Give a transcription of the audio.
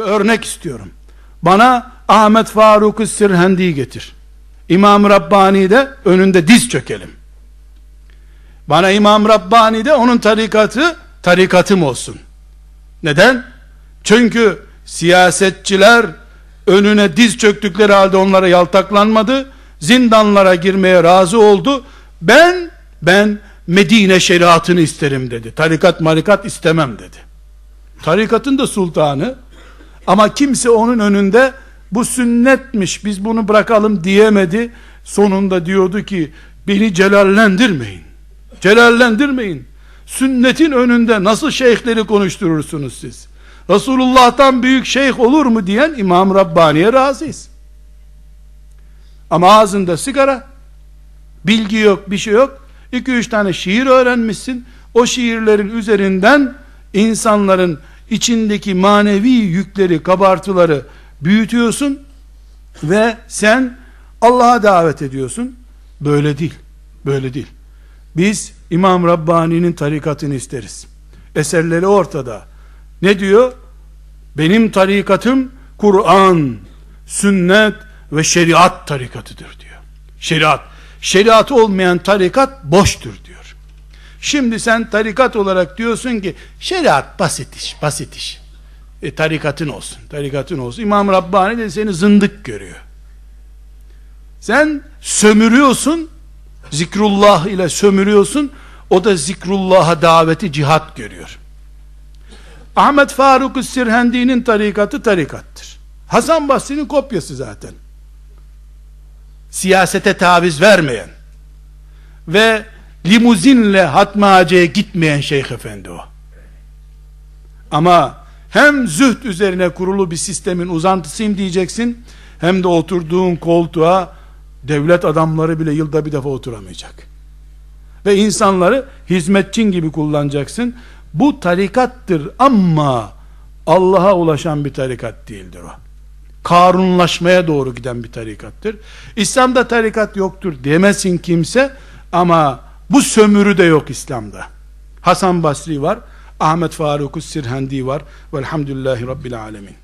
ve örnek istiyorum. Bana Ahmet Faruk Sirhendi getir. İmam Rabbani de önünde diz çökelim. Bana İmam Rabbani de onun tarikatı tarikatım olsun. Neden? Çünkü siyasetçiler önüne diz çöktükleri halde onlara yaltaklanmadı. Zindanlara girmeye razı oldu. Ben ben Medine şeriatını isterim dedi. Tarikat marikat istemem dedi. Tarikatın da sultanı ama kimse onun önünde bu sünnetmiş biz bunu bırakalım diyemedi. Sonunda diyordu ki beni celallendirmeyin. Celallendirmeyin. Sünnetin önünde nasıl şeyhleri konuşturursunuz siz? Resulullah'tan büyük şeyh olur mu diyen İmam Rabbani'ye razıyız. Ama ağzında sigara, bilgi yok, bir şey yok. 2-3 tane şiir öğrenmişsin. O şiirlerin üzerinden insanların içindeki manevi yükleri, kabartıları büyütüyorsun ve sen Allah'a davet ediyorsun. Böyle değil. Böyle değil. Biz İmam Rabbani'nin tarikatını isteriz. Eserleri ortada. Ne diyor? Benim tarikatım Kur'an, sünnet ve şeriat tarikatıdır diyor. Şeriat. Şeriat olmayan tarikat boştur diyor. Şimdi sen tarikat olarak diyorsun ki şeriat basit iş, basit iş. E, tarikatın olsun, tarikatın olsun. İmam Rabbani de seni zındık görüyor. Sen sömürüyorsun, zikrullah ile sömürüyorsun, o da zikrullah'a daveti cihat görüyor. Ahmet Faruk Sirhendi'nin tarikatı tarikattır. Hasan Basri'nin kopyası zaten. Siyasete taviz vermeyen ve limuzinle Hatma gitmeyen şeyh efendi o. Ama hem zühd üzerine kurulu bir sistemin uzantısıyım diyeceksin, hem de oturduğun koltuğa devlet adamları bile yılda bir defa oturamayacak. Ve insanları hizmetçin gibi kullanacaksın. Bu tarikattır ama Allah'a ulaşan bir tarikat değildir o. Karunlaşmaya doğru giden bir tarikattır. İslam'da tarikat yoktur demesin kimse ama bu sömürü de yok İslam'da. Hasan Basri var, Ahmet Faruk Sirhendi var. Velhamdülillahi Rabbil Alemin.